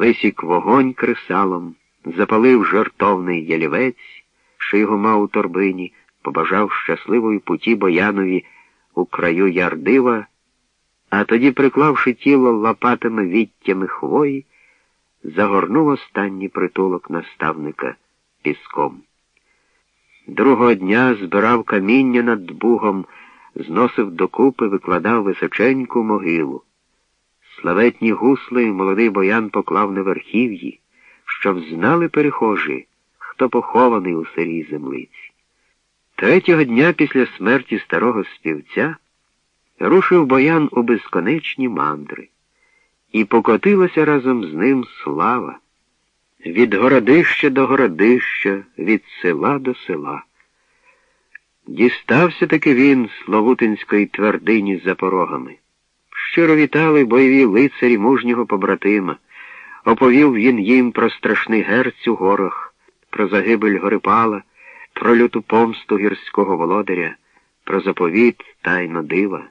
висік вогонь кресалом, запалив жартовний ялівець, що його мав у торбині, побажав щасливої путі Боянові у краю Ярдива, а тоді, приклавши тіло лопатими віттями хвої, загорнув останній притулок наставника піском. Другого дня збирав каміння над Бугом, зносив докупи, викладав височеньку могилу. Славетні гусли молодий боян поклав на верхів'ї, щоб знали перехожі, хто похований у сирій землиці. Третього дня після смерті старого співця рушив боян у безконечні мандри, і покотилася разом з ним слава від городища до городища, від села до села. Дістався таки він Славутинської твердині за порогами. Щиро вітали бойові лицарі мужнього побратима. Оповів він їм про страшний герць у горах, про загибель Горипала, про люту помсту гірського володаря, про заповіт тайно дива.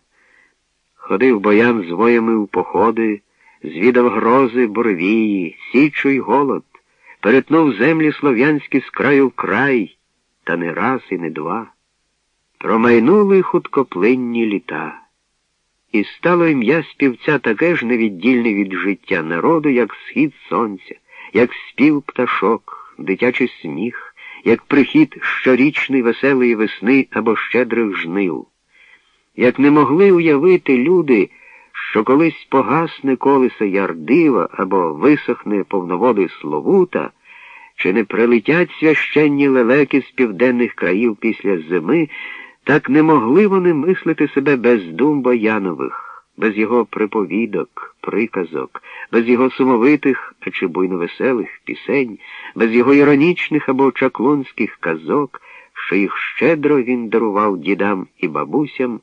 Ходив боян з воями у походи, звідав грози, буревії, січу й голод, перетнув землі слов'янські з краю в край, та не раз і не два. Промайнули хуткоплинні літа. І стало ім'я співця таке ж невіддільне від життя народу, як схід сонця, як спів пташок, дитячий сміх, як прихід щорічної веселої весни або щедрих жнив. Як не могли уявити люди, що колись погасне колесо ярдива або висохне повноводи Словута, чи не прилетять священні лелеки з південних країв після зими, так не могли вони мислити себе без дум Боянових, без його приповідок, приказок, без його сумовитих чи буйно веселих пісень, без його іронічних або чаклунських казок, що їх щедро він дарував дідам і бабусям,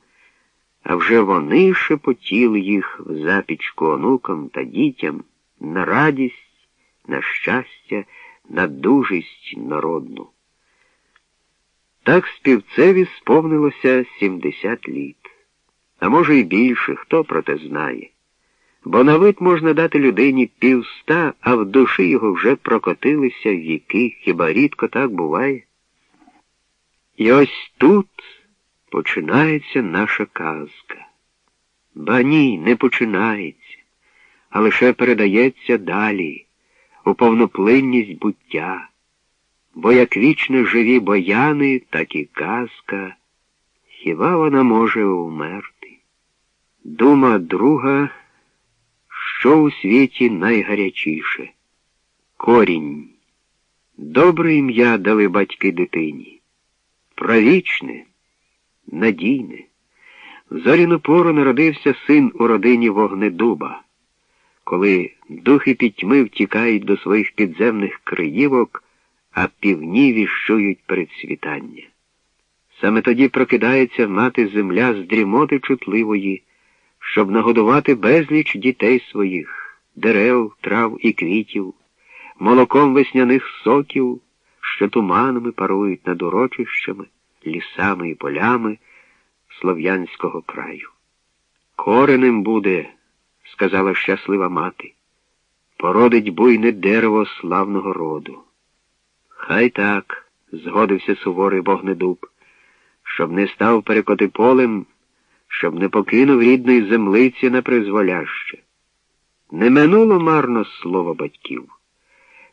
а вже вони шепотіли їх в запічку онукам та дітям на радість, на щастя, на дужість народну. Так співцеві сповнилося 70 літ, а може й більше, хто про те знає. Бо на вид можна дати людині півста, а в душі його вже прокотилися віки, хіба рідко так буває? І ось тут починається наша казка. Ба ні, не починається, а лише передається далі, у повноплинність буття бо як вічно живі бояни, так і казка, хіба вона може умерти? Дума друга, що у світі найгарячіше? Корінь. Добре ім'я дали батьки дитині. Правічне, надійне. В зоряну пору народився син у родині Вогнедуба. Коли духи пітьми втікають до своїх підземних криївок, а півні віщують перед світання. Саме тоді прокидається мати земля з дрімоти чутливої, щоб нагодувати безліч дітей своїх, дерев, трав і квітів, молоком весняних соків, що туманами парують над урочищами, лісами і полями слов'янського краю. Коренем буде, сказала щаслива мати, породить буйне дерево славного роду. Хай так, згодився суворий Богнедуб, щоб не став перекоти полем, щоб не покинув рідної землиці на призволяще. Не минуло марно слово батьків.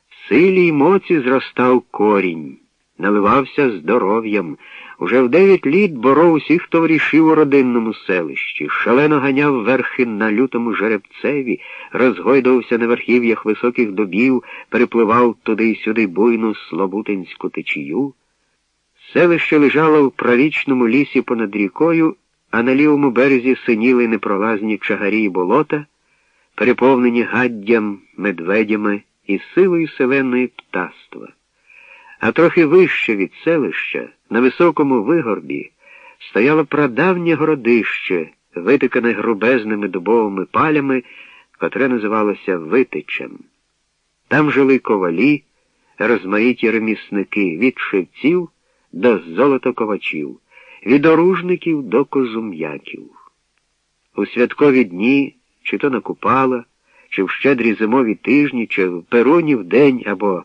В силі й моці зростав корінь, наливався здоров'ям. Уже в дев'ять літ боров усіх, хто врішив у родинному селищі, шалено ганяв верхи на лютому жеребцеві, розгойдувався на верхів'ях високих дубів, перепливав туди й сюди буйну слобутинську течію. Селище лежало в правічному лісі понад рікою, а на лівому березі синіли непролазні чагарі й болота, переповнені гаддям, медведями і силою селеної птаства. А трохи вище від селища, на високому вигорбі, стояло прадавнє городище, витикане грубезними дубовими палями, котре називалося Витичем. Там жили ковалі, розмаїті ремісники від шевців до золотоковачів, від оружників до козум'яків. У святкові дні, чи то на Купала, чи в щедрі зимові тижні, чи в перуні в день або